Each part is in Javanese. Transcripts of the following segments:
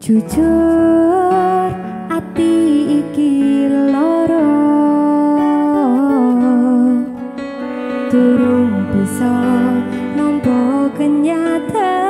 jujur ati iki loro turung bisa nampa kenyataan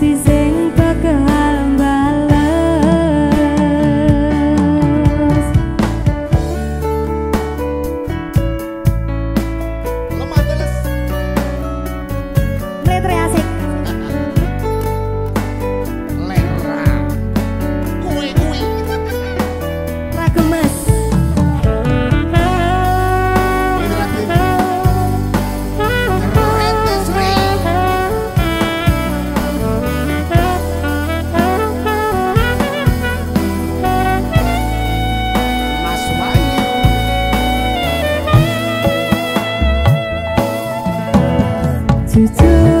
this 自责。